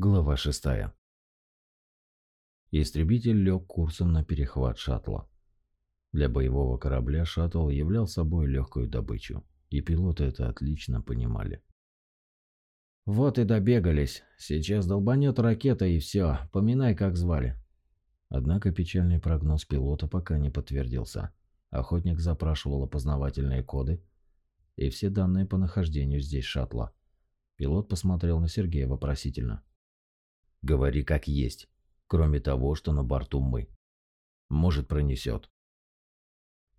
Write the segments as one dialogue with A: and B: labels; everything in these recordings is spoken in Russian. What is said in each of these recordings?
A: Глава 6. Истребитель лег курсом на перехват шаттла. Для боевого корабля шаттл являл собой легкую добычу, и пилоты это отлично понимали. «Вот и добегались. Сейчас долбанет ракета и все. Поминай, как звали». Однако печальный прогноз пилота пока не подтвердился. Охотник запрашивал опознавательные коды и все данные по нахождению здесь шаттла. Пилот посмотрел на Сергея вопросительно. Говори как есть. Кроме того, что на борту мы. Может, пронесет.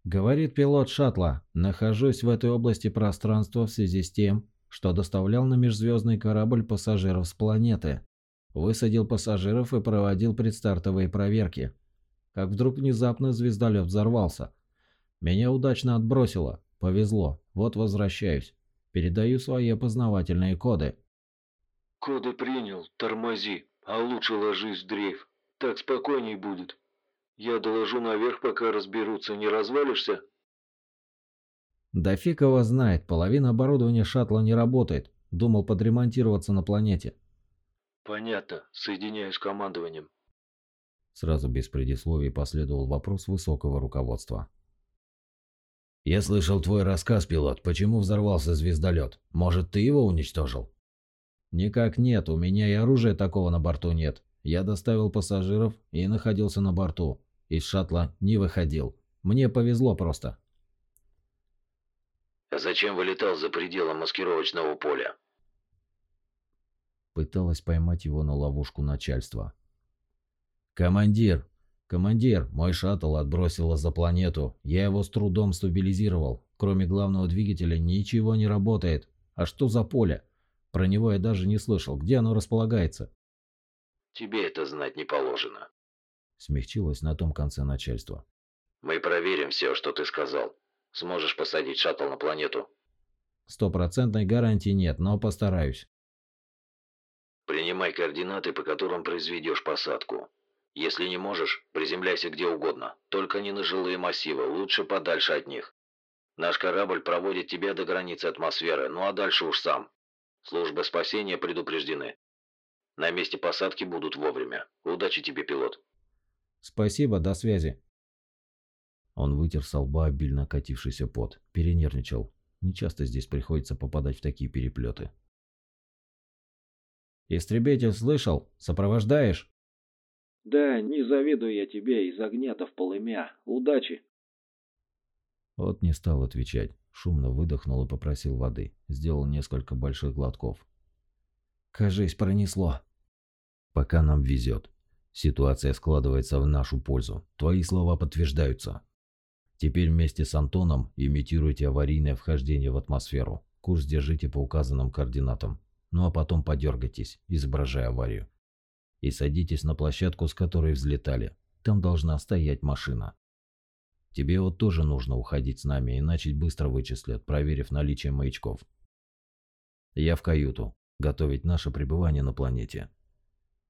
A: Говорит пилот шаттла. Нахожусь в этой области пространства в связи с тем, что доставлял на межзвездный корабль пассажиров с планеты. Высадил пассажиров и проводил предстартовые проверки. Как вдруг внезапно звездолет взорвался. Меня удачно отбросило. Повезло. Вот возвращаюсь. Передаю свои опознавательные коды.
B: «Коды принял. Тормози. А лучше ложись в дрейф. Так спокойней будет. Я доложу наверх, пока разберутся. Не развалишься?»
A: Да фиг его знает, половина оборудования шаттла не работает. Думал подремонтироваться на планете.
B: Понятно, соединяюсь с командованием.
A: Сразу без предисловий последовал вопрос высокого руководства. «Я слышал твой рассказ, пилот. Почему взорвался звездолет? Может, ты его уничтожил?» «Никак нет, у меня и оружия такого на борту нет. Я доставил пассажиров и находился на борту. Из шаттла не выходил. Мне повезло просто».
B: «А зачем вылетал за пределы маскировочного поля?»
A: Пыталась поймать его на ловушку начальства. «Командир! Командир! Мой шаттл отбросило за планету. Я его с трудом стабилизировал. Кроме главного двигателя ничего не работает. А что за поле?» Про него я даже не слышал. Где оно располагается?
B: Тебе это знать не положено.
A: Смягчилось на том конце начальства.
B: Мы проверим все, что ты сказал. Сможешь посадить шаттл на планету?
A: Стопроцентной гарантии нет, но постараюсь.
B: Принимай координаты, по которым произведешь посадку. Если не можешь, приземляйся где угодно. Только не на жилые массивы, лучше подальше от них. Наш корабль проводит тебя до границы атмосферы, ну а дальше уж сам. Службы спасения предупреждены. На месте посадки будут вовремя. Удачи тебе, пилот.
A: Спасибо, до связи. Он вытер со лба обильно катившийся пот, перенервничал. Нечасто здесь приходится попадать в такие переплеты. «Истребитель слышал? Сопровождаешь?»
C: «Да, не завидую я тебе из огня-то в полымя. Удачи!»
A: Вот не стал отвечать. Шумно выдохнул и попросил воды. Сделал несколько больших глотков. «Кажись, пронесло». «Пока нам везет. Ситуация складывается в нашу пользу. Твои слова подтверждаются. Теперь вместе с Антоном имитируйте аварийное вхождение в атмосферу. Курс держите по указанным координатам. Ну а потом подергайтесь, изображая аварию. И садитесь на площадку, с которой взлетали. Там должна стоять машина. Тебе вот тоже нужно уходить с нами, иначе быстро вычислят, проверив наличие маячков. Я в каюту. Готовить наше пребывание на планете.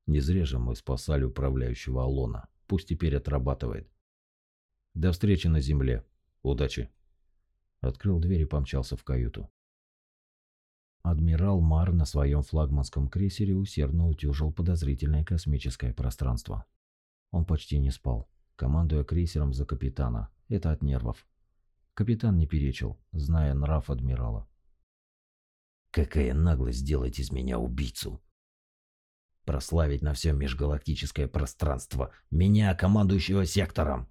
A: Не зря же мы спасали управляющего Алона. Пусть теперь отрабатывает. До встречи на земле. Удачи. Открыл дверь и помчался в каюту. Адмирал Мар на своем флагманском крейсере усердно утюжил подозрительное космическое пространство. Он почти не спал командуя крейсером за капитана. Это от нервов. Капитан не перечил, зная нрав адмирала.
D: «Какая наглость сделать из меня убийцу!» «Прославить на все межгалактическое пространство меня, командующего сектором!»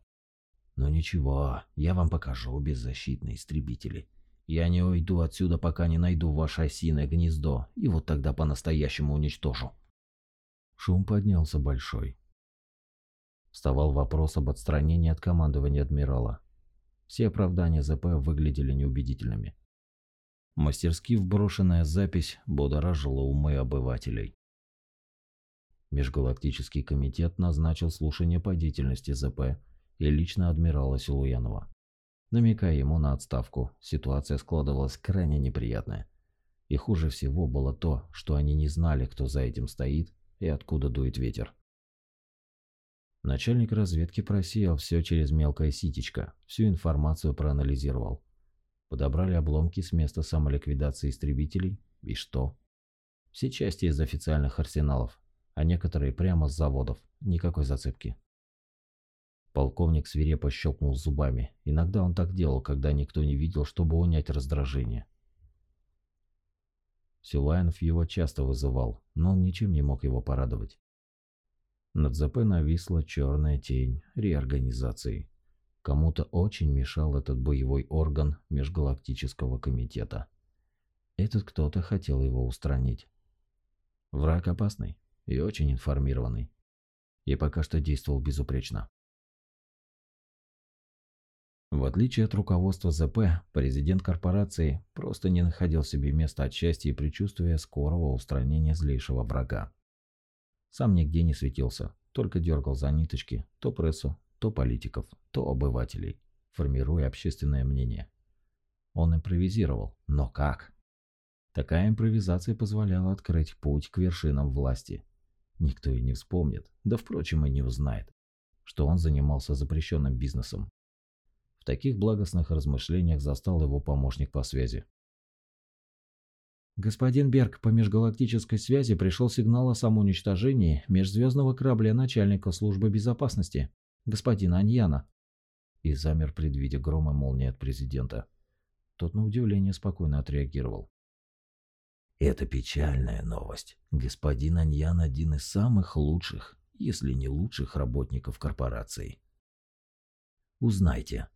A: «Но ничего, я вам покажу беззащитные истребители. Я не уйду отсюда, пока не найду ваше осиное гнездо, и вот тогда по-настоящему уничтожу». Шум поднялся большой. Вставал вопрос об отстранении от командования адмирала. Все оправдания ЗП выглядели неубедительными. Мастерски вброшенная запись будоражила умы обывателей. Межгалактический комитет назначил слушание по деятельности ЗП и лично адмирала Силуянова. Намекая ему на отставку, ситуация складывалась крайне неприятная. И хуже всего было то, что они не знали, кто за этим стоит и откуда дует ветер. Начальник разведки просеял все через мелкое ситечко, всю информацию проанализировал. Подобрали обломки с места самоликвидации истребителей. И что? Все части из официальных арсеналов. а некоторые прямо с заводов, никакой зацепки. Полковник свирепо щелкнул зубами. Иногда он так делал, когда никто не видел, чтобы унять раздражение. Силаинов его часто вызывал, но он ничем не мог его порадовать. Над ЗП нависла черная тень реорганизации. Кому-то очень мешал этот боевой орган Межгалактического комитета. Этот кто-то хотел его устранить. Враг опасный и очень информированный. И пока что действовал безупречно. В отличие от руководства ЗП, президент корпорации просто не находил себе места от счастья и предчувствия скорого устранения злейшего врага. Сам нигде не светился, только дергал за ниточки то прессу, то политиков, то обывателей, формируя общественное мнение. Он импровизировал, но как? Такая импровизация позволяла открыть путь к вершинам власти. Никто и не вспомнит, да впрочем и не узнает, что он занимался запрещенным бизнесом. В таких благостных размышлениях застал его помощник по связи.
E: Господин Берг, по межгалактической связи пришел сигнал о самоуничтожении межзвездного корабля начальника службы безопасности, господина Аньяна.
A: И замер, предвидя грома молнии от президента. Тот на удивление спокойно отреагировал.
D: Это печальная новость. Господин Аньян один из самых лучших, если не лучших работников корпорации. Узнайте.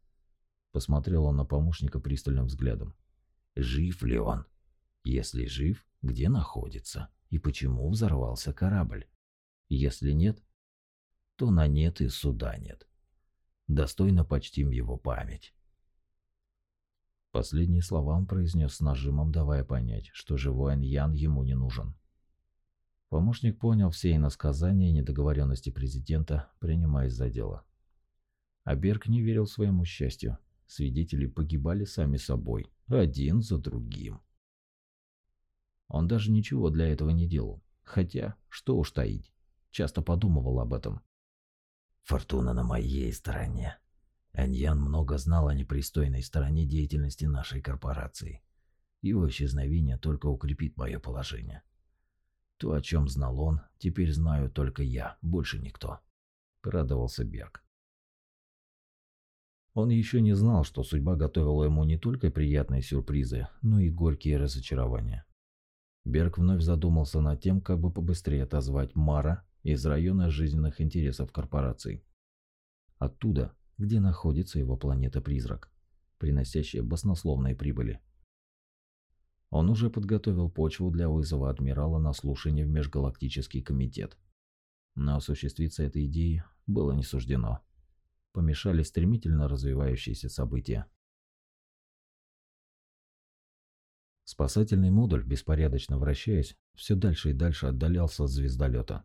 D: Посмотрел он на помощника пристальным взглядом. Жив ли он? Если жив, где находится и почему взорвался корабль? Если нет, то на нет и суда нет. Достойно почтим его память.
A: Последние слова он произнес с нажимом, давая понять, что живой Аньян ему не нужен. Помощник понял все иносказания и недоговоренности президента, принимаясь за дело. А Берг не верил своему счастью. Свидетели погибали сами собой, один за другим. Он даже ничего для этого не делал. Хотя, что уж таить, часто подумывал об этом.
D: Фортуна на моей стороне. Аньян много знал о непристойной стороне деятельности нашей корпорации. Его исчезновение только укрепит мое положение. То, о чем знал он, теперь знаю только я, больше никто. Порадовался Берг.
A: Он еще не знал, что судьба готовила ему не только приятные сюрпризы, но и горькие разочарования. Берг вновь задумался над тем, как бы побыстрее отозвать Мара из района жизненных интересов корпорации. Оттуда, где находится его планета-призрак, приносящая баснословные прибыли. Он уже подготовил почву для вызова адмирала на слушание в Межгалактический комитет. Но осуществиться этой идеей было не суждено. Помешали стремительно развивающиеся события. Спасательный модуль, беспорядочно вращаясь, все дальше и дальше отдалялся от звездолета.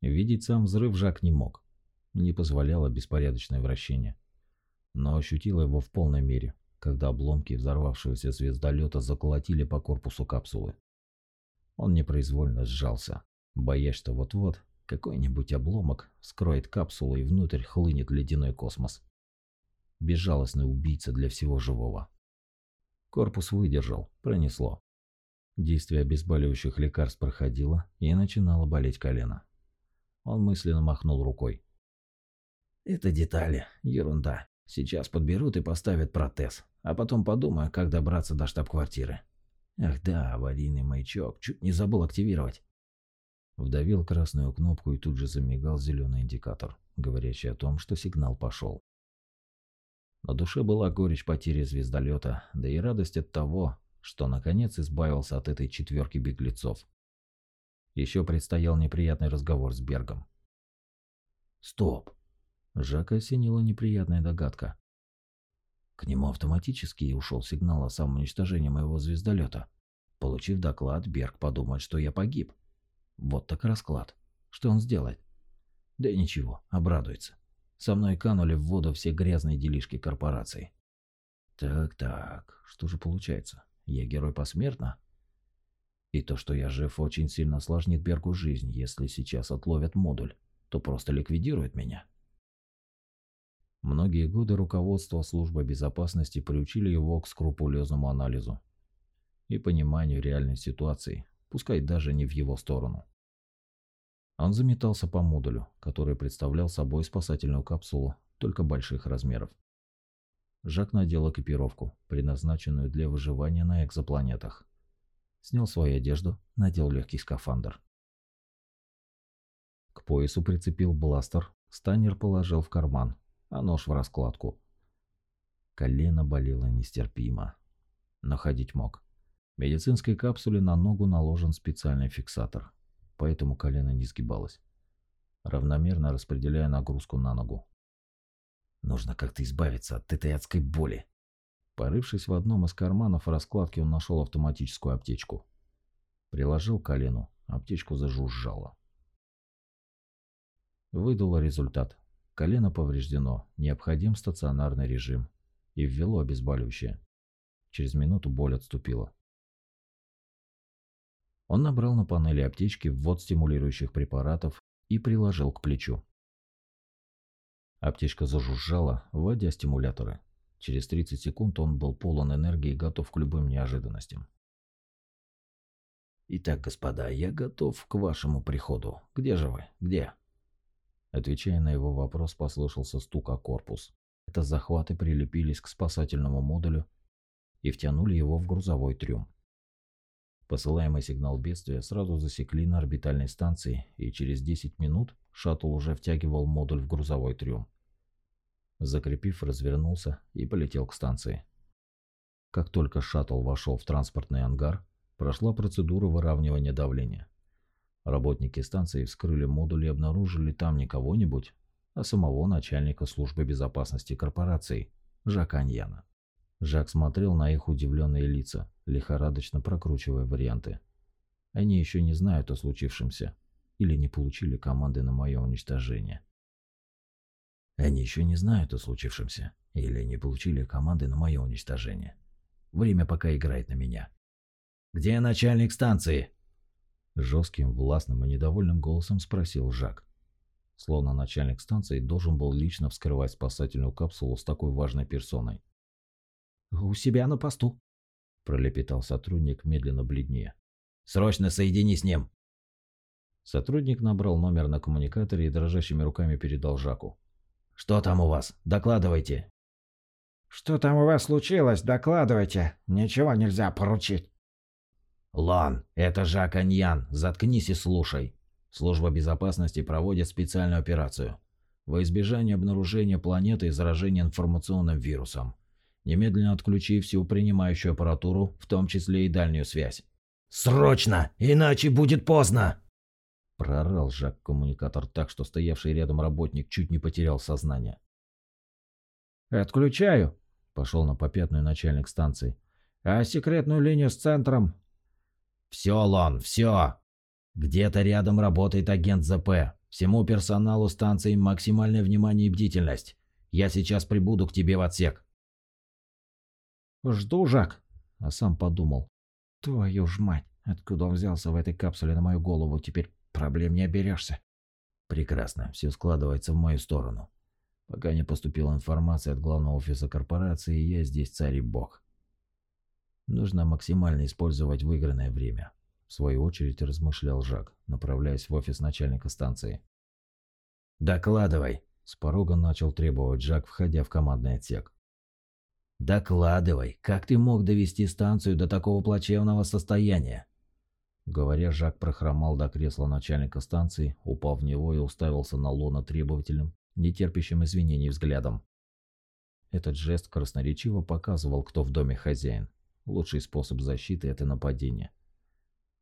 A: Видеть сам взрыв Жак не мог. Не позволяло беспорядочное вращение. Но ощутил его в полной мере, когда обломки взорвавшегося звездолета заколотили по корпусу капсулы. Он непроизвольно сжался, боясь, что вот-вот какой-нибудь обломок скроет капсулу и внутрь хлынет ледяной космос. Безжалостный убийца для всего живого. Корпус выдержал, пронесло. Действие обезболивающих лекарств проходило, и начинало болеть колено. Он мысленно махнул рукой.
D: «Это детали, ерунда. Сейчас подберут и поставят протез, а потом подумаю, как добраться до штаб-квартиры. Ах да, аварийный маячок, чуть не забыл активировать».
A: Вдавил красную кнопку и тут же замигал зеленый индикатор, говорящий о том, что сигнал пошел. На душе была горечь потери звездолета, да и радость от того, что наконец избавился от этой четверки беглецов. Еще предстоял неприятный разговор с Бергом.
D: Стоп.
A: Жака осенила неприятная догадка.
D: К нему автоматически ушел сигнал о самоуничтожении моего звездолета. Получив доклад, Берг подумает, что я погиб. Вот так расклад. Что он сделает? Да ничего, обрадуется. Со мной канули в воду все грязные делишки корпорации. Так-так, что же получается? Я герой посмертно? И то, что я жив, очень сильно осложнит Бергу жизнь. Если сейчас отловят модуль, то просто ликвидируют меня.
A: Многие годы руководство службы безопасности приучили его к скрупулезному анализу и пониманию реальной ситуации, пускай даже не в его сторону.
E: Он заметался по модулю, который представлял собой спасательную капсулу, только больших размеров. Жак надел экипировку, предназначенную для выживания на экзопланетах. Снял свою одежду, надел легкий скафандр. К поясу прицепил бластер, станер положил в карман, а нож в раскладку. Колено болело нестерпимо, но ходить мог. В медицинской капсуле на ногу наложен специальный фиксатор, поэтому колено не сгибалось, равномерно распределяя нагрузку на ногу. Нужно как-то избавиться от этой адской боли. Порывшись в одном из карманов раскладки, он нашел автоматическую аптечку. Приложил колену, аптечку зажужжало. Выдало результат. Колено повреждено, необходим стационарный режим. И ввело обезболивающее. Через минуту боль отступила. Он набрал на панели аптечки ввод стимулирующих препаратов и приложил к плечу. Аптечка зажужжала, вводя стимуляторы. Через 30 секунд он был полон энергии и готов к любым неожиданностям. «Итак, господа, я готов к вашему приходу. Где же вы? Где?» Отвечая на его вопрос, послышался стук о корпус. Это захваты прилепились к спасательному модулю и втянули его в грузовой трюм. Посылаемый сигнал бедствия сразу засекли на орбитальной станции, и через 10 минут шаттл уже втягивал модуль в грузовой трюм. Закрепив, развернулся и полетел к станции. Как только шаттл вошел в транспортный ангар, прошла процедура выравнивания давления. Работники станции вскрыли модуль и обнаружили там не кого-нибудь, а самого начальника службы безопасности корпорации, Жака Аньяна. Жак смотрел на их удивленные лица, лихорадочно прокручивая варианты. Они еще не знают о случившемся или не получили команды на мое уничтожение. Они еще не знают о случившемся или не получили команды на мое уничтожение. Время пока играет на меня. «Где начальник станции?» Жестким, властным и недовольным голосом спросил Жак. Словно начальник станции должен был лично вскрывать спасательную капсулу с такой важной персоной. «У себя на посту», – пролепетал сотрудник, медленно бледнее. «Срочно соедини с ним!» Сотрудник набрал номер на коммуникаторе и дрожащими руками передал Жаку. «Что там у вас? Докладывайте!»
F: «Что там у вас случилось? Докладывайте. Ничего нельзя поручить».
E: «Лан, это Жак Аньян. Заткнись и слушай. Служба безопасности проводит специальную операцию. Во избежание обнаружения планеты и заражения информационным вирусом. Немедленно отключи всю принимающую аппаратуру, в том числе и дальнюю связь. «Срочно! Иначе будет поздно!» Прорал Жак коммуникатор так, что стоявший рядом работник чуть не потерял сознание.
F: «Отключаю», – пошел на попятную начальник станции. «А секретную линию с центром?»
E: «Все, Лон, все! Где-то рядом работает агент ЗП. Всему персоналу станции максимальное внимание и бдительность. Я сейчас прибуду к тебе в отсек».
F: «Жду, Жак», а сам подумал. «Твою ж мать, откуда он взялся в этой капсуле на мою голову, теперь проблем не оберешься».
E: «Прекрасно, все складывается в мою сторону. Пока не поступила информация от главного офиса корпорации, я здесь царь и бог. Нужно максимально использовать выигранное время», в свою очередь размышлял Жак, направляясь в офис начальника станции. «Докладывай!» – с порога начал требовать Жак, входя в командный отсек. «Докладывай, как ты мог довести станцию до такого плачевного состояния?» Говоря, Жак прохромал до кресла начальника станции, упал в него и уставился на Лона требовательным, нетерпящим извинений взглядом. Этот жест красноречиво показывал, кто в доме хозяин. Лучший способ защиты – это нападение.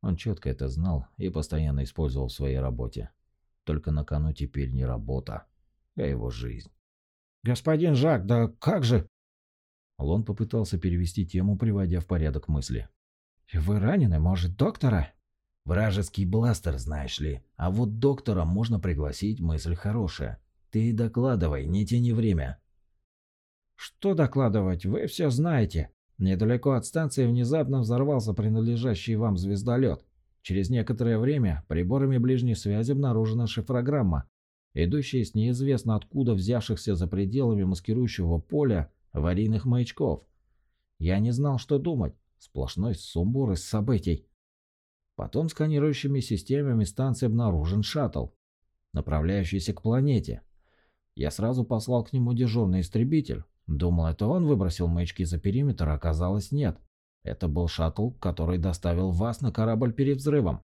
E: Он четко это знал и постоянно использовал в своей работе. Только на кону теперь не работа, а его жизнь.
F: «Господин Жак, да как же...»
E: Лон попытался перевести тему, приводя в порядок мысли.
F: «Вы ранены, может, доктора?»
E: «Вражеский бластер, знаешь ли. А вот доктора можно пригласить, мысль хорошая. Ты докладывай, не тяни время».
F: «Что докладывать? Вы все знаете. Недалеко от станции внезапно взорвался принадлежащий вам звездолет. Через некоторое время приборами ближней связи обнаружена шифрограмма, идущая с неизвестно откуда взявшихся за пределами маскирующего поля аварийных маячков. Я не знал, что думать. Сплошной сумбур из событий. Потом сканирующими системами станции обнаружен шаттл, направляющийся к планете. Я сразу послал к нему дежурный истребитель. Думал, это он выбросил маячки за периметр, а оказалось нет. Это был шаттл, который доставил вас на корабль перед взрывом.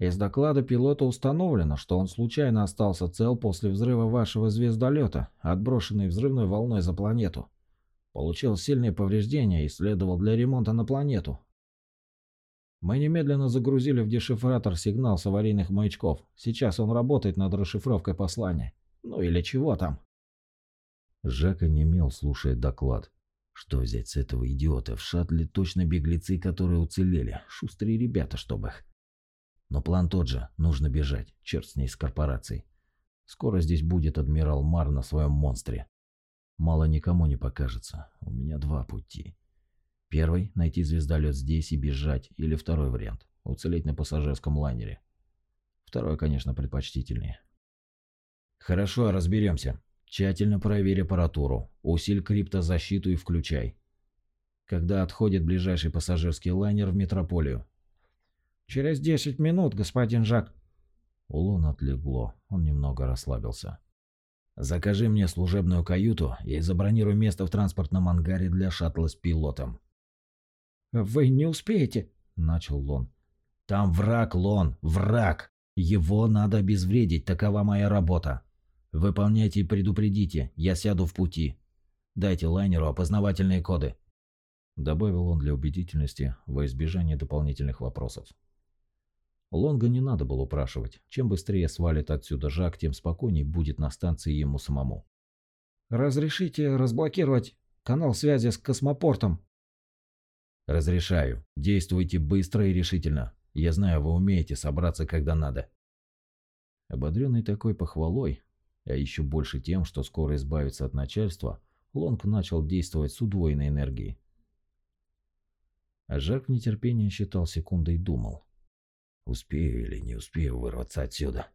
F: Из доклада пилота установлено, что он случайно остался цел после взрыва вашего звездолета, отброшенный взрывной волной за планету. Получил сильные повреждения и следовал для ремонта на планету. Мы немедленно загрузили в дешифратор сигнал с аварийных маячков. Сейчас он работает над расшифровкой послания. Ну или чего там.
E: Жак онемел, слушая доклад. Что взять с этого идиота? В шаттле точно беглецы, которые уцелели. Шустрые ребята, чтобы их. Но план тот же. Нужно бежать. Черт с ней с корпорацией. Скоро здесь будет адмирал Мар на своем монстре. Мало никому не покажется. У меня два пути. Первый – найти звездолет здесь и бежать. Или второй вариант – уцелеть на пассажирском лайнере. Второй, конечно, предпочтительнее. Хорошо, разберемся. Тщательно проверь аппаратуру. Усиль криптозащиту и включай. Когда отходит ближайший пассажирский лайнер в метрополию?
F: Через 10 минут, господин Жак.
E: У Луна отлегло. Он немного расслабился. Закажи мне служебную каюту и забронируй место в транспортном ангаре для шаттла с пилотом.
F: «Вы не успеете», —
E: начал Лон. «Там враг, Лон, враг! Его надо обезвредить, такова моя работа. Выполняйте и предупредите, я сяду в пути. Дайте лайнеру опознавательные коды». Добавил он для убедительности во избежание дополнительных вопросов. Лонга не надо было упрашивать. Чем быстрее свалит отсюда Жак, тем спокойней будет на станции ему самому.
F: «Разрешите разблокировать канал связи с космопортом?»
E: «Разрешаю. Действуйте быстро и решительно. Я знаю, вы умеете собраться, когда надо». Ободренный такой похвалой, а еще больше тем, что скоро избавится от начальства, Лонг начал действовать с удвоенной энергией. А Жак в нетерпении считал секунды и думал. Успею или не успею вырваться отсюда?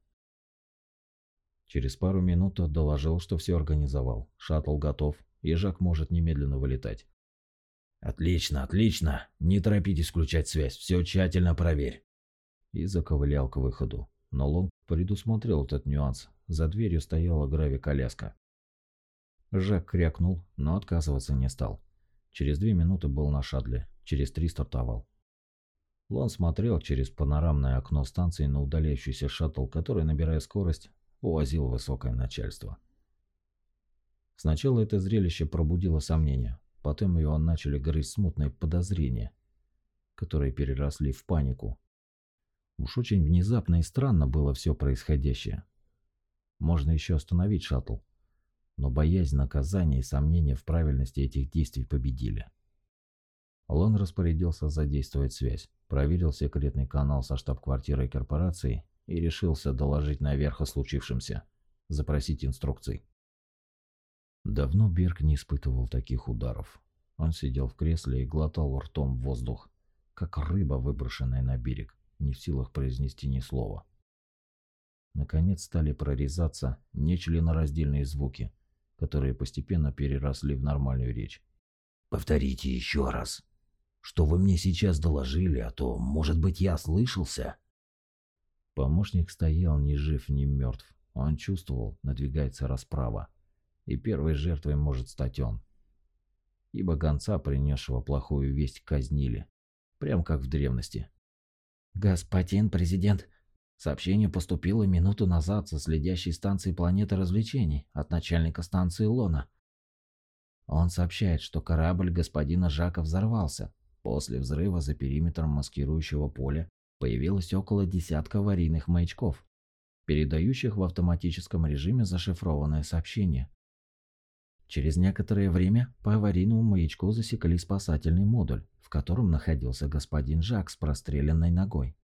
E: Через пару минут тот доложил, что все организовал. Шаттл готов, и Жак может немедленно вылетать. «Отлично, отлично! Не торопитесь включать связь, все тщательно проверь!» И заковылял к выходу. Но Лонг предусмотрел этот нюанс. За дверью стояла грави-коляска. Жак крякнул, но отказываться не стал. Через две минуты был на шадле, через три стартовал. Лон смотрел через панорамное окно станции на удаляющийся шаттл, который, набирая скорость, увозил высокое начальство. Сначала это зрелище пробудило сомнения, потом его начали грызть смутные подозрения, которые переросли в панику. Уж очень внезапно и странно было все происходящее. Можно еще остановить шаттл, но боязнь наказания и сомнения в правильности этих действий победили. Лон распорядился задействовать связь, проверил секретный канал со штаб-квартирой корпорации и решился доложить наверх о случившемся, запросить инструкций. Давно Берг не испытывал таких ударов. Он сидел в кресле и глотал ртом воздух, как рыба, выброшенная на берег, не в силах произнести ни слова. Наконец стали прорезаться нечленораздельные звуки, которые постепенно переросли в нормальную речь. «Повторите еще раз. Что вы мне сейчас доложили, а то, может быть, я слышался?» Помощник стоял ни жив, ни мертв. Он чувствовал, надвигается расправа, и первой жертвой может стать он. Ибо гонца, принесшего плохую весть, казнили, прям как в древности.
F: «Господин президент, Сообщение поступило минуту назад со следящей станции планеты развлечений от начальника станции Лона. Он сообщает, что корабль господина Жака взорвался. После взрыва за периметром маскирующего поля появилось около десятка аварийных маячков, передающих в автоматическом режиме зашифрованное сообщение. Через некоторое время по аварийному маячку засекли спасательный модуль, в котором находился господин Жак с простреленной ногой.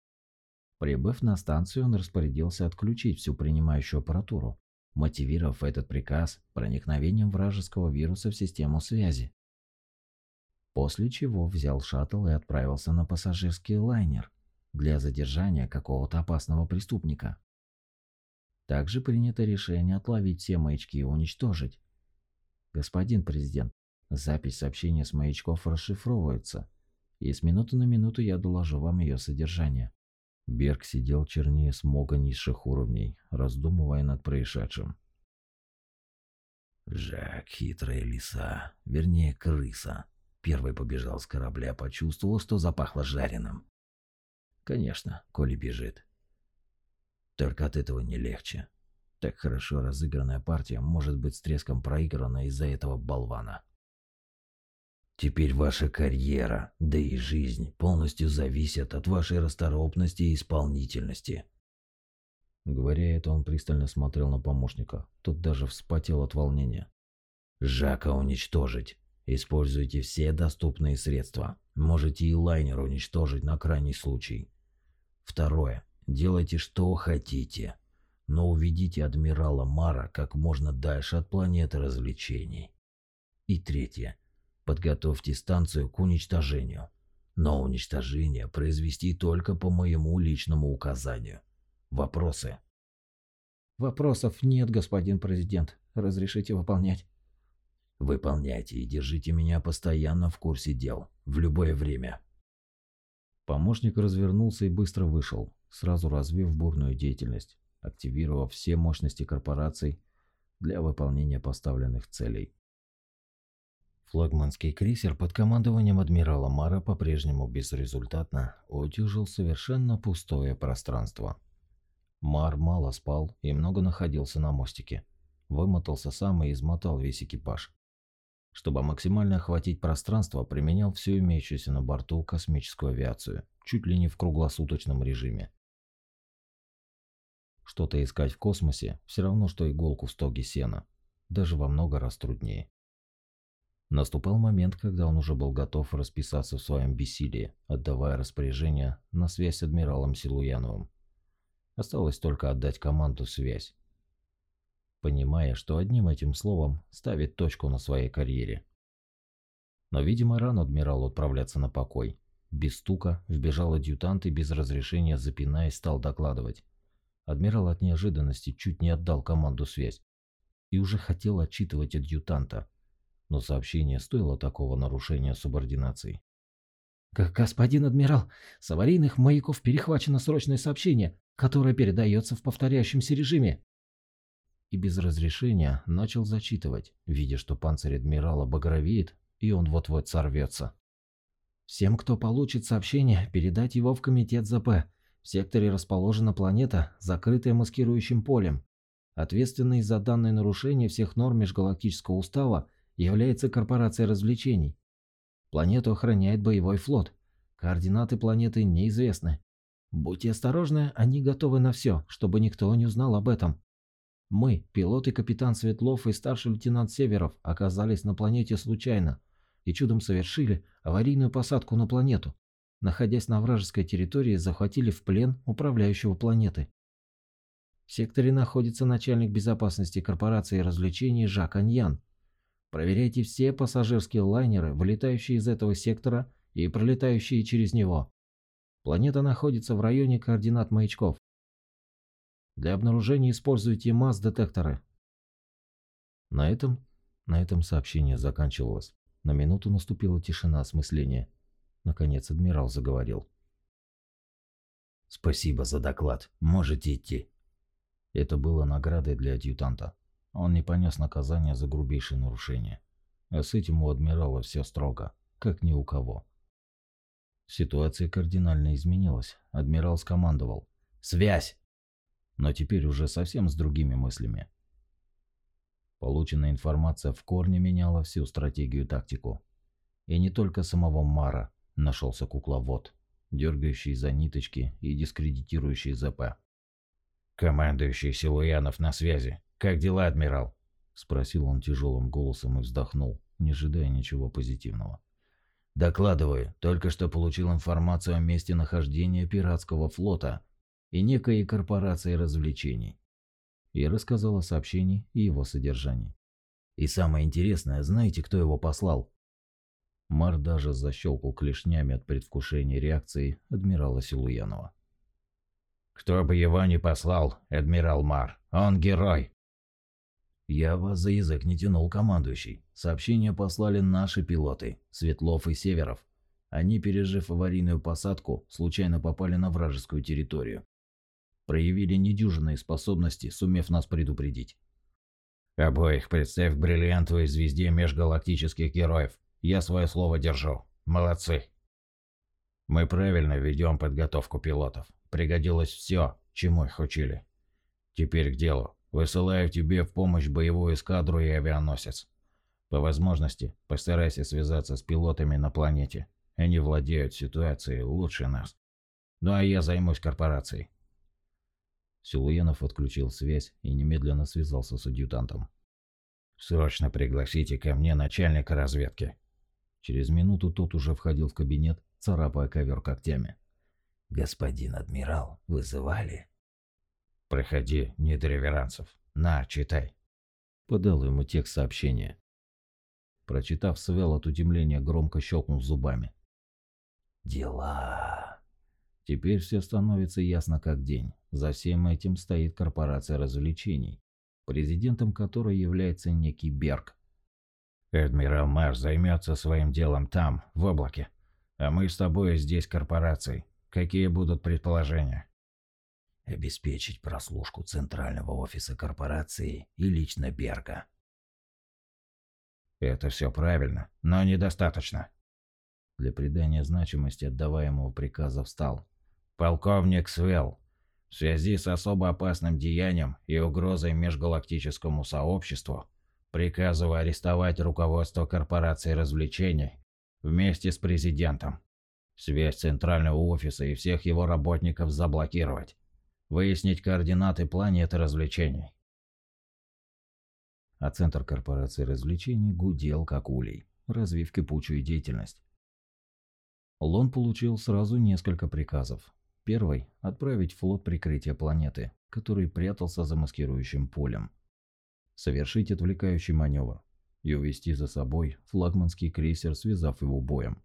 F: Прибыв на станцию, он распорядился отключить всю принимающую аппаратуру, мотивировав этот приказ проникновением вражеского вируса в систему связи. После чего взял шаттл и отправился на пассажирский лайнер для задержания какого-то опасного преступника. Также принято решение отловить все маячки и уничтожить. Господин президент, запись сообщения с маячков расшифровывается,
E: и с минуты на минуту я доложу вам ее содержание. Берг сидел чернее смога низших уровней, раздумывая над происшедшим.
D: Жак, хитрая лиса, вернее крыса. Первый побежал с корабля, почувствовал, что запахло жареным. Конечно, Коли бежит. Только от этого не легче. Так хорошо разыгранная партия может быть с треском проиграна из-за этого болвана. Теперь ваша карьера, да и жизнь полностью зависят от вашей расторопности и исполнительности.
E: Говоря это, он пристально смотрел на помощника. Тот даже вспотел от волнения.
D: Жака уничтожить. Используйте все доступные средства. Можете и лайнер уничтожить на крайний случай. Второе. Делайте что хотите. Но уведите адмирала Мара как можно дальше от планеты развлечений. И третье. Подготовьте станцию к уничтожению. Но уничтожение произвести только по моему личному указанию. Вопросы?
F: Вопросов нет, господин президент. Разрешите выполнять?
D: Выполняйте и держите меня постоянно в курсе дел. В любое время.
E: Помощник развернулся и быстро вышел, сразу развив бурную деятельность, активировав все мощности корпораций для выполнения поставленных целей. Флагманский крейсер под командованием адмирала Мара по-прежнему безрезультатно утюжил совершенно пустое пространство. Мар мало спал и много находился на мостике. Вымотался сам и измотал весь экипаж. Чтобы максимально охватить пространство, применял всю имеющуюся на борту космическую авиацию, чуть ли не в круглосуточном режиме. Что-то искать в космосе все равно, что иголку в стоге сена, даже во много раз труднее. Наступал момент, когда он уже был готов расписаться в своем бессилии, отдавая распоряжение на связь с адмиралом Силуяновым. Осталось только отдать команду «Связь», понимая, что одним этим словом ставит точку на своей карьере. Но, видимо, рано адмиралу отправляться на покой. Без стука вбежал адъютант и без разрешения, запинаясь, стал докладывать. Адмирал от неожиданности чуть не отдал команду «Связь» и уже хотел отчитывать адъютанта, но сообщение стоило такого нарушения субординации.
F: «Господин адмирал, с аварийных маяков перехвачено срочное сообщение, которое передается в повторяющемся режиме».
E: И без разрешения начал зачитывать, видя, что панцирь адмирала багровеет, и он вот-вот сорвется.
F: «Всем, кто получит сообщение, передать его в комитет ЗП. В секторе расположена планета, закрытая маскирующим полем. Ответственный за данное нарушение всех норм Межгалактического устава – является корпорацией развлечений. Планету охраняет боевой флот. Координаты планеты неизвестны. Будьте осторожны, они готовы на все, чтобы никто не узнал об этом. Мы, пилот и капитан Светлов и старший лейтенант Северов, оказались на планете случайно и чудом совершили аварийную посадку на планету. Находясь на вражеской территории, захватили в плен управляющего планеты. В секторе находится начальник безопасности корпорации развлечений Жак Аньян, Проверяйте все пассажирские лайнеры, вылетающие из этого сектора и пролетающие через него. Планета находится в районе координат маячков. Для обнаружения используйте МАЗ-детекторы.
E: На этом, на этом сообщение заканчивалось. На минуту наступила тишина осмысления. Наконец адмирал заговорил.
D: «Спасибо за доклад. Можете идти».
E: Это было наградой для адъютанта. Он не понес наказания за грубейшие нарушения. А с этим у адмирала все строго, как ни у кого. Ситуация кардинально изменилась. Адмирал скомандовал «Связь!» Но теперь уже совсем с другими мыслями. Полученная информация в корне меняла всю стратегию и тактику. И не только самого Мара нашелся кукловод, дергающий за ниточки и дискредитирующий ЗП.
D: «Командующий Силуянов на связи. «Как дела, адмирал?»
E: – спросил он тяжелым голосом и вздохнул, не ожидая ничего позитивного.
D: «Докладываю, только что получил информацию о месте нахождения пиратского флота и некой корпорации развлечений».
E: Я рассказал о сообщении и его содержании.
D: «И самое интересное, знаете, кто его послал?»
E: Мар даже защелкал клешнями от предвкушения реакции адмирала Силуянова.
D: «Кто бы его ни послал, адмирал Мар, он герой!» «Я вас за язык не тянул, командующий. Сообщение послали наши пилоты, Светлов и Северов.
E: Они, пережив аварийную посадку, случайно попали на вражескую территорию. Проявили недюжинные способности, сумев нас предупредить.
F: Обоих представь к бриллиантовой звезде межгалактических героев. Я свое слово держу. Молодцы. Мы правильно ведем подготовку пилотов. Пригодилось все, чему их учили. Теперь к делу. Высылаю тебе в помощь боевую эскадру и авианосец. По возможности, постарайся связаться с пилотами на планете. Они владеют ситуацией лучше нас. Ну а я займусь корпорацией.
E: Силуенов отключил связь и немедленно связался с адъютантом.
F: «Срочно пригласите ко мне начальника разведки».
E: Через минуту тот уже входил в кабинет, царапая ковер когтями.
D: «Господин адмирал, вызывали?»
F: «Проходи, не до реверансов. На, читай».
E: Подал ему текст сообщения. Прочитав, Свел от удивления громко щелкнул зубами.
D: «Дела...»
E: Теперь все становится ясно как день. За всем этим стоит корпорация развлечений, президентом которой является некий Берг.
F: Адмирал Марш займется своим делом там, в облаке. А мы с тобой здесь корпорацией. Какие будут предположения?
D: Обеспечить прослушку центрального офиса корпорации и лично Берга.
F: Это все правильно, но недостаточно.
E: Для придания значимости отдаваемого приказа встал.
F: Полковник Свел, в связи с особо опасным деянием и угрозой межгалактическому сообществу, приказываю арестовать руководство корпорации развлечений вместе с президентом. Связь центрального офиса и всех его работников заблокировать. Выяснить координаты планеты развлечений.
E: А центр корпорации развлечений гудел как улей, развив кипучую деятельность. Лон получил сразу несколько приказов, Первый – отправить флот прикрытия планеты, который прятался за маскирующим полем. Совершить отвлекающий маневр и увести за собой флагманский крейсер, связав его боем.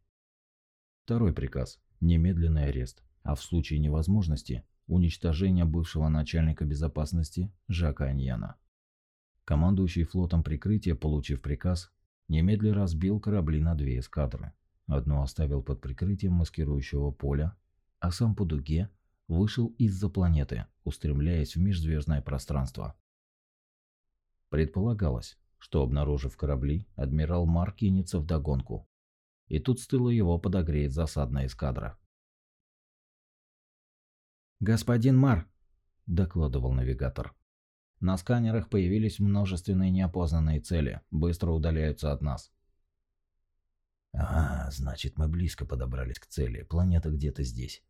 E: Второй приказ – немедленный арест, а в случае невозможности – уничтожение бывшего начальника безопасности Жака Аньяна. Командующий флотом прикрытия, получив приказ, немедленно разбил корабли на две эскадры. Одну оставил под прикрытием маскирующего поля, а сам по дуге вышел из-за планеты, устремляясь в межзвездное пространство. Предполагалось, что, обнаружив корабли, адмирал Мар кинется в догонку, и тут с тыла его подогреет засадная эскадра.
F: «Господин Мар», –
E: докладывал навигатор.
F: «На сканерах появились множественные неопознанные цели, быстро удаляются от нас».
D: «А, значит, мы близко подобрались к цели, планета где-то здесь».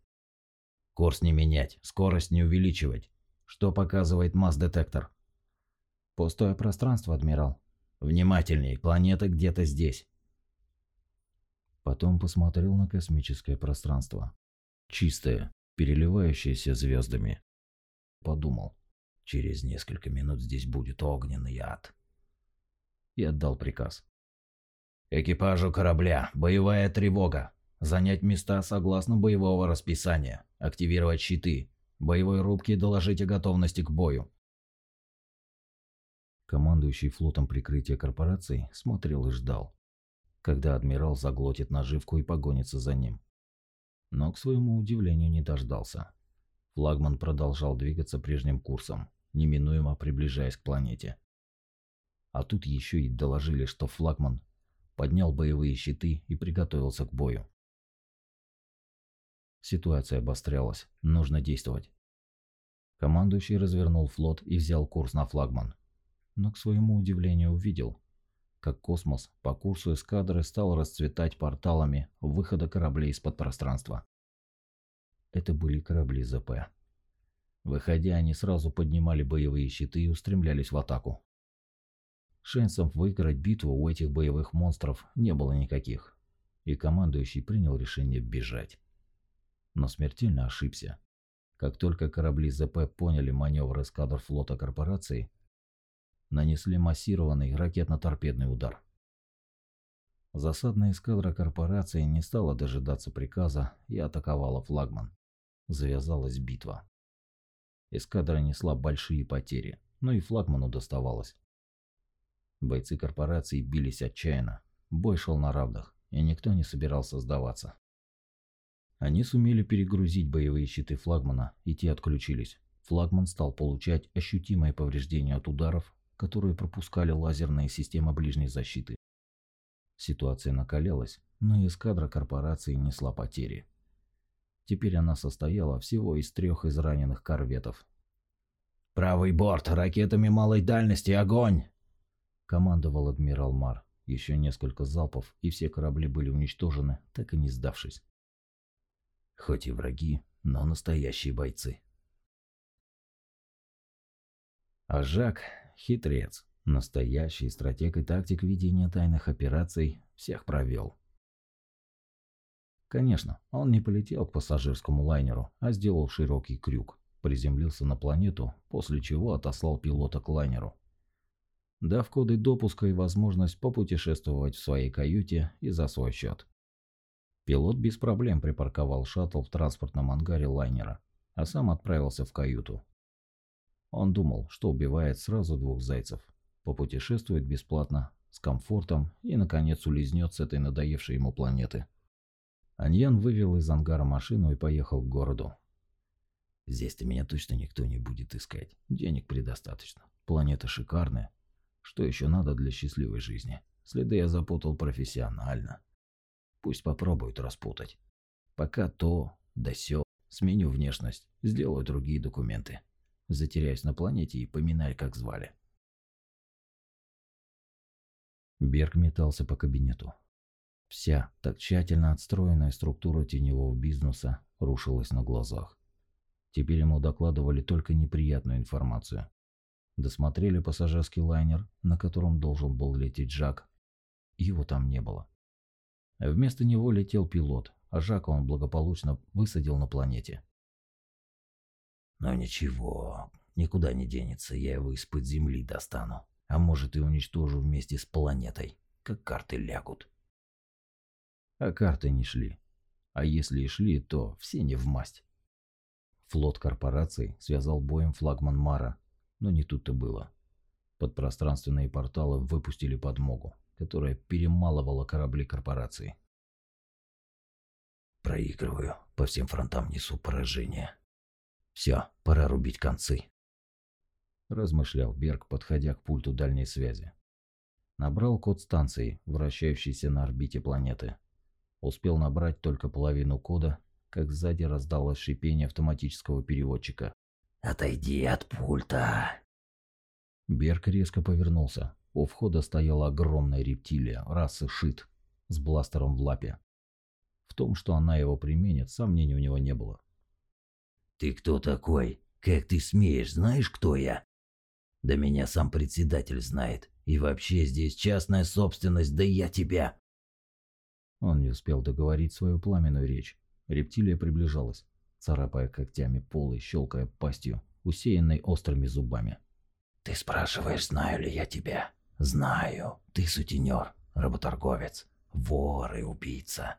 F: Курс не менять, скорость не увеличивать. Что показывает масс-детектор?
E: Пустое пространство, адмирал.
F: Внимательней, планета где-то здесь.
E: Потом посмотрел на космическое пространство. Чистое, переливающееся звездами. Подумал, через несколько минут здесь будет огненный ад. И отдал приказ.
F: Экипажу корабля, боевая тревога. Занять места согласно боевого расписания. Активировать щиты. Боевой рубки доложить о готовности к бою.
E: Командующий флотом прикрытия корпорации смотрел и ждал, когда адмирал заглотит наживку и погонится за ним. Но, к своему удивлению, не дождался. Флагман продолжал двигаться прежним курсом, неминуемо приближаясь к планете. А тут еще и доложили, что флагман поднял боевые щиты и приготовился к бою. Ситуация обострялась. Нужно действовать. Командующий развернул флот и взял курс на флагман. Но к своему удивлению увидел, как космос по курсу эскадры стал расцветать порталами выхода кораблей из-под пространства. Это были корабли ЗП. Выходя, они сразу поднимали боевые щиты и устремлялись в атаку. Шансов выиграть битву у этих боевых монстров не было никаких, и командующий принял решение бежать но смертельно ошибся. Как только корабли ЗП поняли маневр эскадр флота корпорации, нанесли массированный ракетно-торпедный удар. Засадная эскадра корпорации не стала дожидаться приказа и атаковала флагман. Завязалась битва. Эскадра несла большие потери, но и флагману доставалось. Бойцы корпорации бились отчаянно, бой шел на равных, и никто не собирался сдаваться. Они сумели перегрузить боевые щиты флагмана, и те отключились. Флагман стал получать ощутимые повреждения от ударов, которые пропускали лазерные системы ближней защиты. Ситуация накалялась, но эскадра корпорации несла потери. Теперь она состояла всего из трех израненных корветов.
D: «Правый борт! Ракетами малой дальности! Огонь!»
E: Командовал адмирал Мар. Еще несколько залпов, и все корабли были уничтожены, так и не сдавшись.
D: Хоть и враги, но настоящие бойцы.
E: А Жак – хитрец, настоящий стратег и тактик ведения тайных операций, всех провел. Конечно, он не полетел к пассажирскому лайнеру, а сделал широкий крюк, приземлился на планету, после чего отослал пилота к лайнеру. Дав коды допуска и возможность попутешествовать в своей каюте и за свой счет. Пилот без проблем припарковал шаттл в транспортном ангаре лайнера, а сам отправился в каюту. Он думал, что убивает сразу двух зайцев. Попутешествует бесплатно, с комфортом и, наконец, улизнет с этой надоевшей ему планеты. Аньян вывел из ангара машину и поехал к городу.
D: «Здесь-то меня точно никто не будет искать.
E: Денег предостаточно. Планета шикарная. Что еще надо для счастливой жизни? Следы я запутал профессионально. Пусть попробуют распутать. Пока то, да сё. Сменю внешность, сделаю другие документы. Затеряюсь на планете и поминай, как звали. Берг метался по кабинету. Вся так тщательно отстроенная структура теневого бизнеса рушилась на глазах. Теперь ему докладывали только неприятную информацию. Досмотрели пассажирский лайнер, на котором должен был лететь Жак. Его там не было. Вместо него летел пилот, а Жака он благополучно высадил на планете.
D: Но ничего, никуда не денется, я его из-под земли достану. А может и уничтожу вместе с планетой, как карты лягут.
E: А карты не шли. А если и шли, то все не в масть. Флот корпораций связал боем флагман Мара, но не тут-то было. Подпространственные порталы выпустили подмогу, которая перемалывала корабли корпорации.
D: Проигрываю, по всем фронтам несу поражение. Все, пора рубить концы.
E: Размышлял Берг, подходя к пульту дальней связи. Набрал код станции, вращающейся на орбите планеты. Успел набрать только половину кода, как сзади раздалось шипение автоматического переводчика.
D: «Отойди от пульта!»
E: Берг резко повернулся. У входа стояла огромная рептилия расы Шит с бластером в лапе. В том, что она его применит, сомнений у него не было.
D: «Ты кто такой? Как ты смеешь? Знаешь, кто я?» «Да меня сам председатель знает. И вообще здесь частная собственность, да я тебя!»
E: Он не успел договорить свою пламенную речь. Рептилия приближалась, царапая когтями пол и щелкая пастью, усеянной острыми зубами.
D: «Ты спрашиваешь, знаю ли я тебя?» «Знаю. Ты сутенер, работорговец, вор и убийца.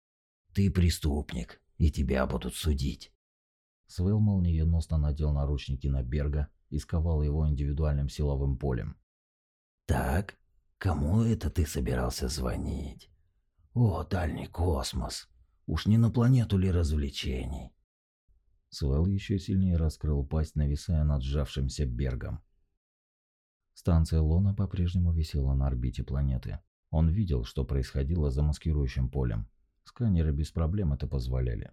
D: Ты преступник, и тебя будут судить.
E: Свел молниеносно надел наручники на Берга и сковал его индивидуальным силовым полем.
D: «Так, кому это ты собирался звонить? О, дальний космос! Уж не на планету ли развлечений?»
E: Свел еще сильнее раскрыл пасть, нависая над сжавшимся Бергом. Станция Лона по-прежнему висела на орбите планеты. Он видел, что происходило за маскирующим полем. Сканеры без проблем это позволяли.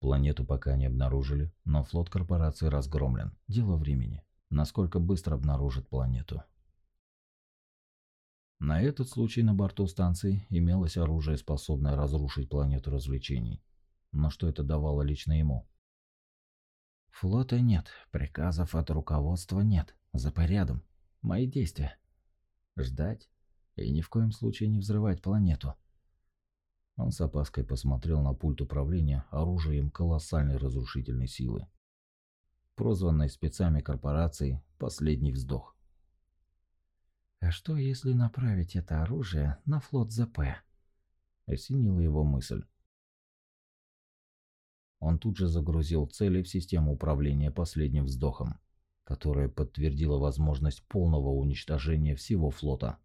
E: Планету пока не обнаружили, но флот корпорации разгромлен. Дело времени. Насколько быстро обнаружат планету. На этот случай на борту станции имелось оружие, способное разрушить планету развлечений. Но что это давало лично ему? Флота нет, приказов от руководства нет. За порядом. Мои действия. Ждать и ни в коем случае не взрывать планету. Он с опаской посмотрел на пульт управления оружием колоссальной разрушительной силы. Прозванной спецами корпорации «Последний вздох». «А что, если направить это оружие на флот ЗП?» Осенила его мысль. Он тут же загрузил цели в систему управления последним вздохом, которая подтвердила возможность полного уничтожения всего флота.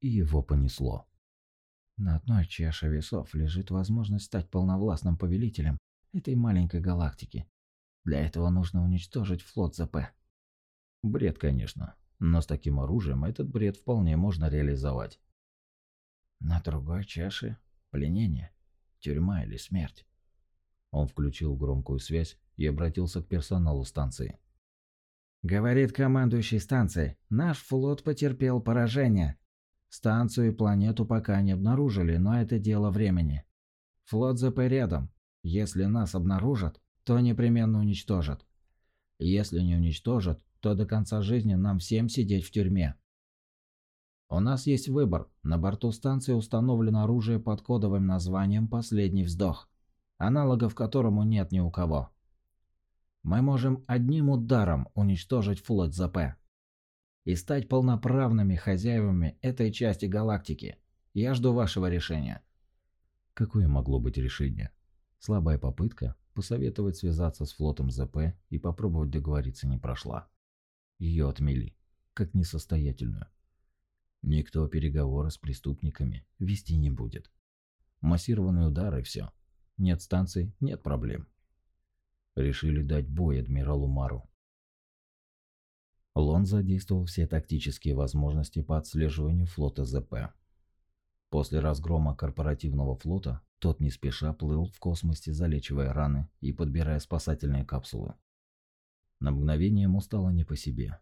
E: И его понесло.
F: На одной чаше весов лежит возможность стать полновластным повелителем этой маленькой галактики. Для этого нужно уничтожить флот ЗП.
E: Бред, конечно, но с таким оружием этот бред вполне можно реализовать.
F: На другой чаше – пленение, тюрьма или смерть.
E: Он включил громкую связь и обратился к персоналу станции.
F: Говорит командующий станции, наш флот потерпел поражение. Станцию и планету пока не обнаружили, но это дело времени. Флот ЗП рядом. Если нас обнаружат, то непременно уничтожат. Если не уничтожат, то до конца жизни нам всем сидеть в тюрьме. У нас есть выбор. На борту станции установлено оружие под кодовым названием «Последний вздох», аналогов которому нет ни у кого. Мы можем одним ударом уничтожить флот ЗП и стать полноправными хозяевами этой части галактики. Я жду вашего решения.
E: Какое могло быть решение? Слабая попытка посоветовать связаться с флотом ЗП и попробовать договориться не прошла. Ее отмели, как несостоятельную. Никто переговоры с преступниками вести не будет. Массированные удары и все. Нет станций, нет проблем. Решили дать бой адмиралу Мару. Лон задействовал все тактические возможности по отслеживанию флота ЗП. После разгрома корпоративного флота тот не спеша плыл в космосе, залечивая раны и подбирая спасательные капсулы. На мгновение ему стало не по себе.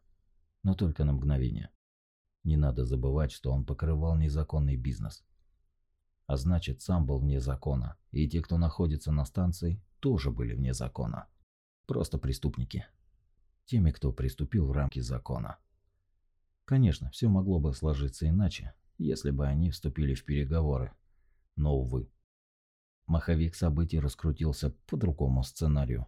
E: Но только на мгновение. Не надо забывать, что он покрывал незаконный бизнес. А значит, сам был вне закона, и те, кто находится на станции, тоже были вне закона. Просто преступники теми, кто приступил в рамки закона. Конечно, все могло бы сложиться иначе, если бы они вступили в переговоры. Но, увы. Маховик событий раскрутился по другому сценарию.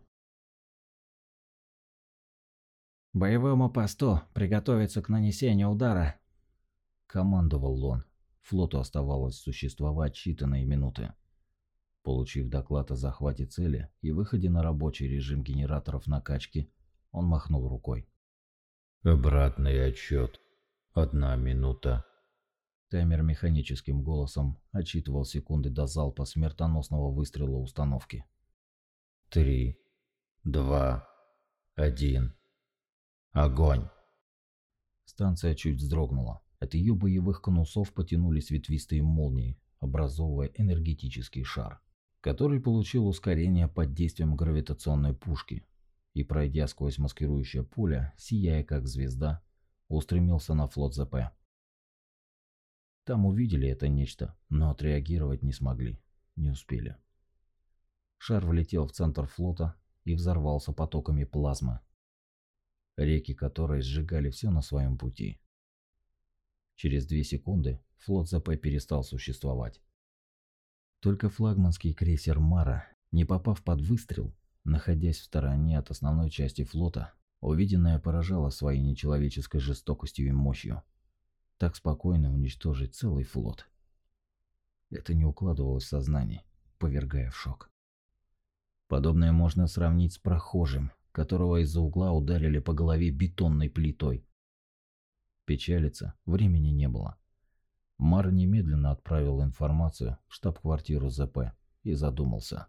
F: «Боевому посту приготовиться к нанесению удара», –
E: командовал он. Флоту оставалось существовать считанные минуты. Получив доклад о захвате цели и выходе на рабочий режим генераторов накачки, он махнул рукой.
A: «Обратный отчет. Одна минута».
E: Таймер механическим голосом отчитывал секунды до залпа смертоносного выстрела установки.
A: «Три, два, один. Огонь!»
E: Станция чуть вздрогнула. От ее боевых конусов потянулись ветвистые молнии, образовывая энергетический шар, который получил ускорение под действием гравитационной пушки, и, пройдя сквозь маскирующее поле, сияя как звезда, устремился на флот ЗП. Там увидели это нечто, но отреагировать не смогли, не успели. Шар влетел в центр флота и взорвался потоками плазмы, реки которой сжигали все на своем пути. Через две секунды флот ЗП перестал существовать. Только флагманский крейсер «Мара», не попав под выстрел, Находясь в стороне от основной части флота, увиденное поражало своей нечеловеческой жестокостью и мощью. Так спокойно уничтожить целый флот. Это не укладывалось в сознание, повергая в шок. Подобное можно сравнить с прохожим, которого из-за угла ударили по голове бетонной плитой. Печалиться времени не было. Мар немедленно отправил информацию в штаб-квартиру ЗП и задумался.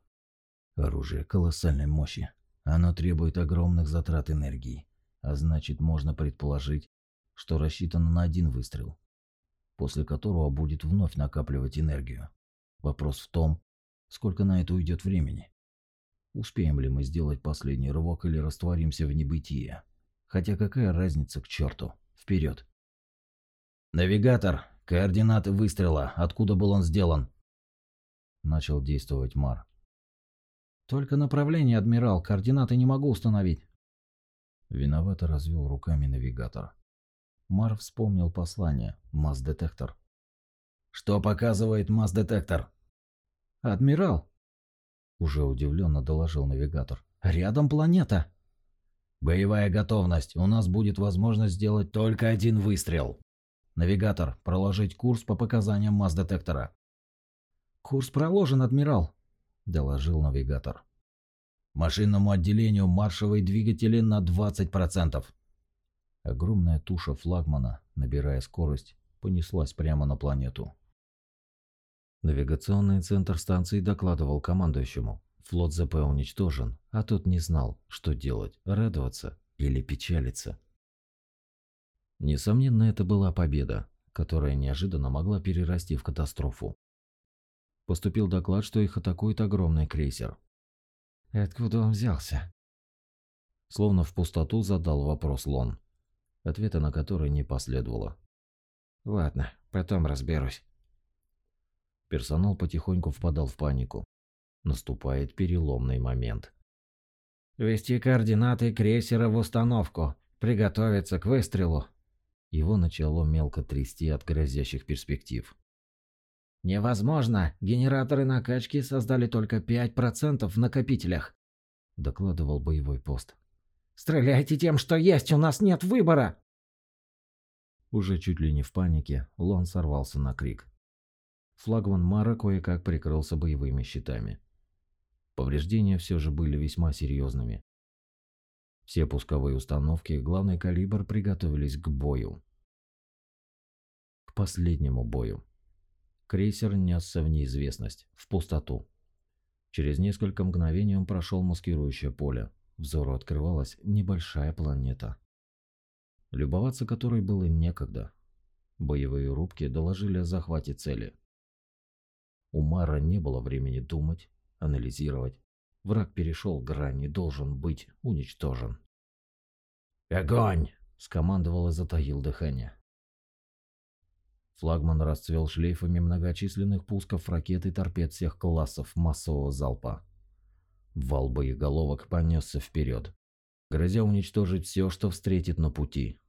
E: Оружие колоссальной мощи. Оно требует огромных затрат энергии, а значит можно предположить, что рассчитано на один выстрел, после которого будет вновь накапливать энергию. Вопрос в том, сколько на это уйдет времени. Успеем ли мы сделать последний рывок или растворимся в небытие? Хотя какая разница к черту? Вперед! «Навигатор! Координаты выстрела! Откуда был он сделан?» Начал действовать Мар.
F: Только направление, адмирал, координаты не могу установить.
E: Виновато развел руками навигатор. Мар вспомнил послание, масс-детектор.
B: Что показывает масс-детектор?
F: Адмирал.
E: Уже удивленно доложил навигатор.
F: Рядом планета.
B: Боевая готовность. У нас будет возможность сделать только один выстрел. Навигатор, проложить курс по показаниям масс-детектора.
F: Курс проложен, адмирал.
E: – доложил навигатор.
B: «Машинному отделению маршевые двигатели на 20%.
E: Огромная туша флагмана, набирая скорость, понеслась прямо на планету. Навигационный центр станции докладывал командующему. Флот ЗП уничтожен, а тот не знал, что делать, радоваться или печалиться. Несомненно, это была победа, которая неожиданно могла перерасти в катастрофу. Поступил доклад, что их атакует огромный крейсер.
F: «Откуда он взялся?»
E: Словно в пустоту задал вопрос Лон, ответа на который не последовало.
F: «Ладно, потом разберусь».
E: Персонал потихоньку впадал в панику. Наступает переломный момент.
F: «Ввести координаты крейсера в установку. Приготовиться к выстрелу».
E: Его начало мелко трясти от грозящих перспектив.
F: «Невозможно! Генераторы накачки создали только 5% в накопителях», –
E: докладывал боевой пост.
F: «Стреляйте тем, что есть, у нас нет выбора!»
E: Уже чуть ли не в панике, Лон сорвался на крик. Флагман Мара кое-как прикрылся боевыми щитами. Повреждения все же были весьма серьезными. Все пусковые установки, главный калибр приготовились к бою. К последнему бою. Крейсер несся в неизвестность, в пустоту. Через несколько мгновений он прошел маскирующее поле. Взору открывалась небольшая планета, любоваться которой было некогда. Боевые рубки доложили о захвате цели. У Мара не было времени думать, анализировать, Враг перешел грань и должен быть уничтожен.
F: «Огонь!»
E: – скомандовал и затаил дыхание. Флагман расцвел шлейфами многочисленных пусков ракет и торпед всех классов массового залпа. Вал боеголовок понесся вперед, грозя уничтожить все, что встретит на пути.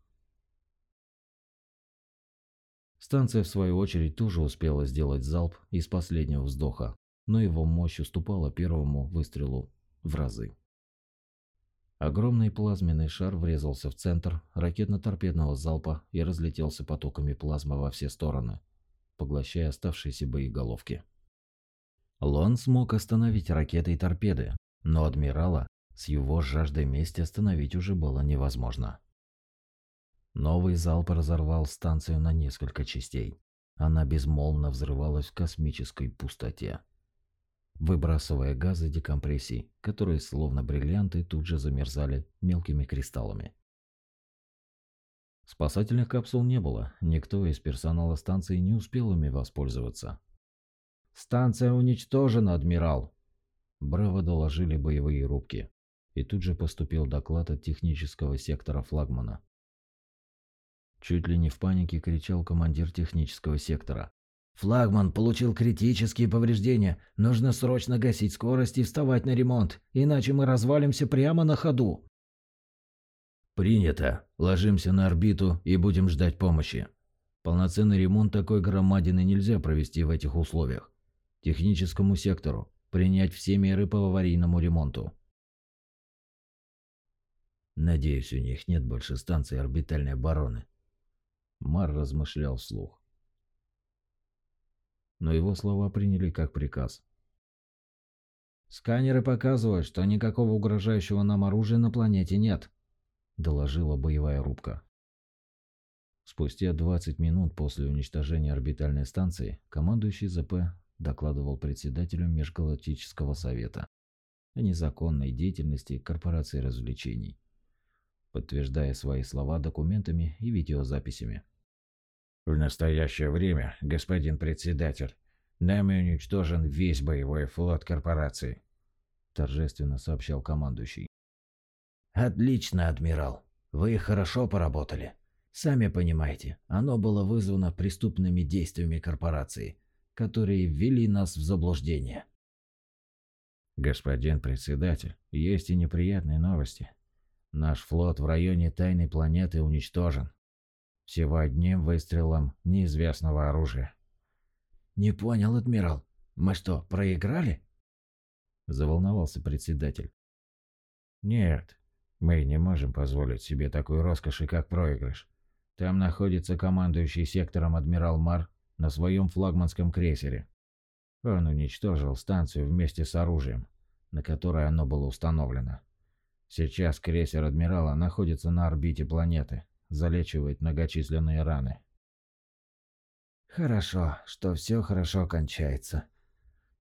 E: Станция, в свою очередь, тоже успела сделать залп из последнего вздоха но его мощь уступала первому выстрелу в разы. Огромный плазменный шар врезался в центр ракетно-торпедного залпа и разлетелся потоками плазмы во все стороны, поглощая оставшиеся боеголовки. Лон смог остановить ракеты и торпеды, но адмирала с его жаждой мести остановить уже было невозможно. Новый залп разорвал станцию на несколько частей. Она безмолвно взрывалась в космической пустоте выбрасывая газы декомпрессии, которые словно бриллианты тут же замерзали мелкими кристаллами. Спасательных капсул не было, никто из персонала станции не успел ими воспользоваться.
F: «Станция уничтожена, адмирал!»
E: Браво доложили боевые рубки, и тут же поступил доклад от технического сектора флагмана. Чуть ли не в панике кричал командир технического сектора,
F: Флагман получил критические повреждения. Нужно срочно гасить скорость и вставать на ремонт, иначе мы развалимся прямо на ходу.
E: Принято. Ложимся на орбиту и будем ждать помощи. Полноценный ремонт такой громадины нельзя провести в этих условиях. Техническому сектору принять все меры по аварийному ремонту. Надеюсь, у них нет больше станции орбитальной обороны. Мар размышлял вслух но его слова приняли как приказ.
F: «Сканеры показывают, что никакого угрожающего нам оружия на планете нет», – доложила боевая рубка.
E: Спустя 20 минут после уничтожения орбитальной станции командующий ЗП докладывал председателю Межгалактического совета о незаконной деятельности корпорации развлечений, подтверждая свои слова документами и видеозаписями.
F: В настоящее время, господин председатель, нами уничтожен весь боевой флот корпорации, торжественно сообщал командующий. Отлично, адмирал. Вы хорошо поработали. Сами понимаете, оно было вызвано преступными действиями корпорации, которые ввели нас в заблуждение. Господин председатель, есть и неприятные новости. Наш флот в районе тайной планеты уничтожен. Всего одним выстрелом неизвестного оружия. «Не понял, адмирал. Мы что, проиграли?» Заволновался председатель. «Нет, мы не можем позволить себе такой роскоши, как проигрыш. Там находится командующий сектором адмирал Мар на своем флагманском крейсере. Он уничтожил станцию вместе с оружием, на которое оно было установлено. Сейчас крейсер адмирала находится на орбите планеты залечивает многочисленные раны. Хорошо, что все хорошо кончается.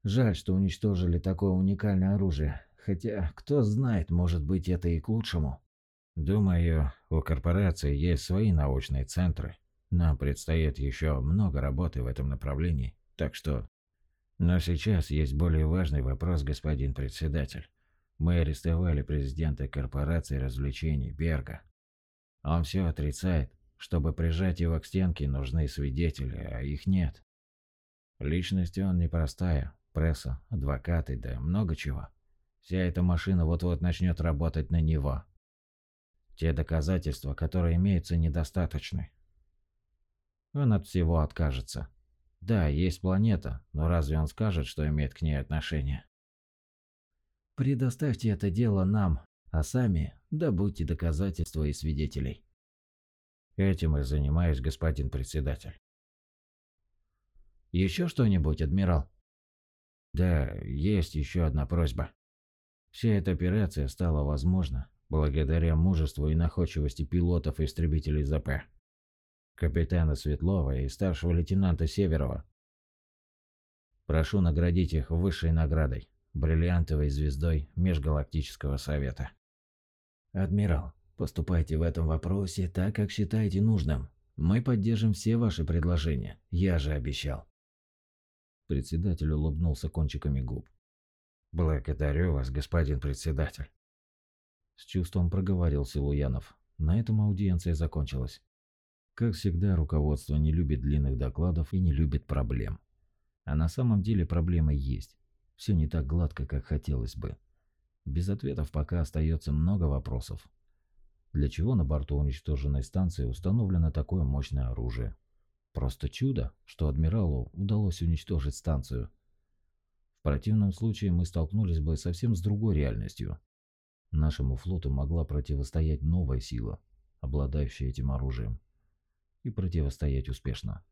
F: Жаль, что уничтожили такое уникальное оружие. Хотя, кто знает, может быть это и к лучшему.
E: Думаю, у корпорации есть свои научные центры. Нам предстоит еще много работы в этом направлении, так что... Но сейчас есть более важный вопрос, господин председатель. Мы арестовали президента корпорации развлечений Берга. Он все отрицает. Чтобы прижать его к стенке, нужны свидетели, а их нет. Личность он непростая. Пресса, адвокаты, да много чего. Вся эта машина вот-вот начнет работать на него. Те доказательства, которые имеются, недостаточны. Он от всего откажется. Да, есть планета, но разве он скажет, что имеет к ней отношение?
F: Предоставьте это дело нам, а сами добудьте доказательства и свидетелей.
E: Этим и занимаюсь, господин председатель.
F: Еще что-нибудь, адмирал?
E: Да, есть еще одна просьба. Вся эта операция стала возможна благодаря мужеству и находчивости пилотов и истребителей ЗП. Капитана Светлова и старшего лейтенанта Северова. Прошу наградить их высшей наградой – бриллиантовой звездой Межгалактического Совета.
F: Адмирал, Поступайте в этом вопросе так, как считаете нужным. Мы поддержим все ваши предложения. Я же обещал.
E: Председатель улыбнулся кончиками губ. Благодарю вас, господин председатель. С чувством проговорил Силуянов. На этом аудиенция закончилась. Как всегда, руководство не любит длинных докладов и не любит проблем. А на самом деле проблемы есть. Все не так гладко, как хотелось бы. Без ответов пока остается много вопросов. Для чего на борту уничтоженной станции установлено такое мощное оружие? Просто чудо, что адмиралу удалось уничтожить станцию. В противном случае мы столкнулись бы совсем с другой реальностью. Нашему флоту могла противостоять новая сила, обладающая этим оружием. И противостоять успешно.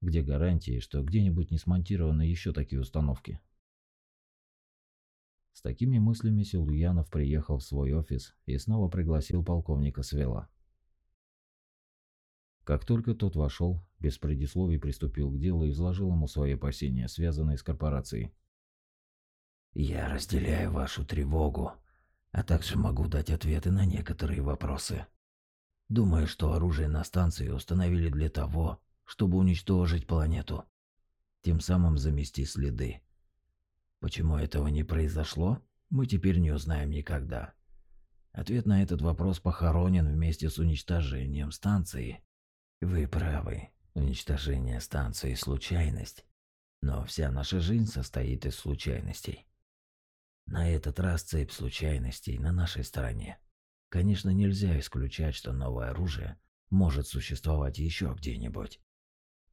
E: Где гарантии, что где-нибудь не смонтированы еще такие установки? С такими мыслями Силуянов приехал в свой офис и снова пригласил полковника Свела. Как только тот вошел, без предисловий приступил к делу и изложил ему свои опасения, связанные с корпорацией.
F: «Я разделяю вашу тревогу, а также могу дать ответы на некоторые вопросы. Думаю, что оружие на станции установили для того, чтобы уничтожить планету, тем самым замести следы. Почему этого не произошло, мы теперь не узнаем никогда. Ответ на этот вопрос похоронен вместе с уничтожением станции. Вы правы, уничтожение станции – случайность. Но вся наша жизнь состоит из случайностей. На этот раз цепь случайностей на нашей стороне. Конечно, нельзя исключать, что новое оружие может существовать еще где-нибудь.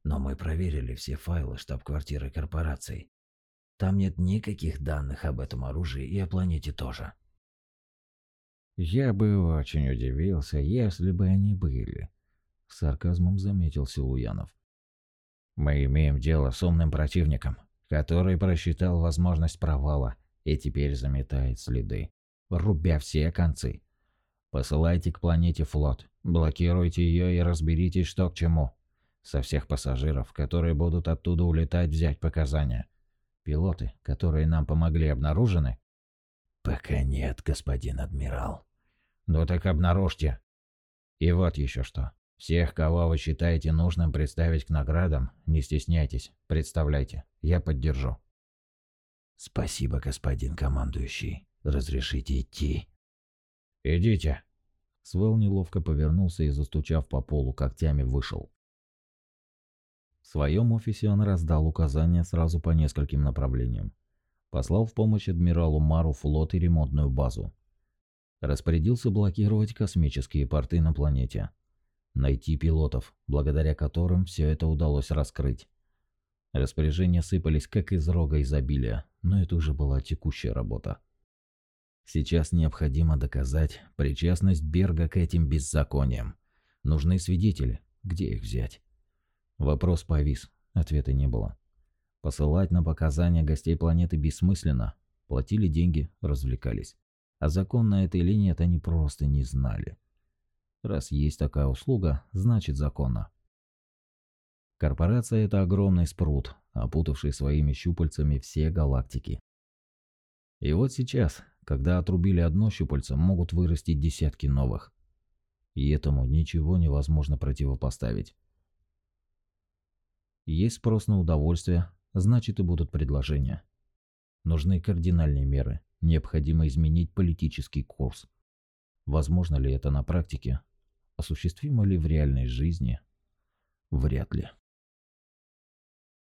F: Но мы проверили все файлы штаб-квартиры корпораций там нет никаких данных об этом оружии и о планете тоже.
E: Я бы очень удивился, если бы они были, с сарказмом заметил Силуянов. Мы имеем дело с умным противником, который просчитал возможность провала и теперь заметает следы, рубя все концы. Посылайте к планете флот, блокируйте ее и разберитесь, что к чему. Со всех пассажиров, которые будут оттуда улетать, взять показания. Пилоты, которые нам помогли, обнаружены?
F: Пока нет, господин адмирал.
E: Ну так обнаружьте. И вот еще что. Всех, кого вы считаете нужным представить к наградам, не стесняйтесь, представляйте, я поддержу.
F: Спасибо, господин командующий. Разрешите идти?
E: Идите. Свел неловко повернулся и, застучав по полу когтями, вышел. В своем офисе он раздал указания сразу по нескольким направлениям. Послал в помощь адмиралу Мару флот и ремонтную базу. Распорядился блокировать космические порты на планете. Найти пилотов, благодаря которым все это удалось раскрыть. Распоряжения сыпались как из рога изобилия, но это уже была текущая работа. Сейчас необходимо доказать причастность Берга к этим беззакониям. Нужны свидетели. Где их взять? Вопрос повис, ответа не было. Посылать на показания гостей планеты бессмысленно. Платили деньги, развлекались. А закон на этой линии это они просто не знали. Раз есть такая услуга, значит законно. Корпорация – это огромный спрут, опутавший своими щупальцами все галактики. И вот сейчас, когда отрубили одно щупальце, могут вырасти десятки новых. И этому ничего невозможно противопоставить. Есть спрос на удовольствие, значит и будут предложения. Нужны кардинальные меры, необходимо изменить политический курс. Возможно ли это на практике? Осуществимо ли в реальной жизни? Вряд ли.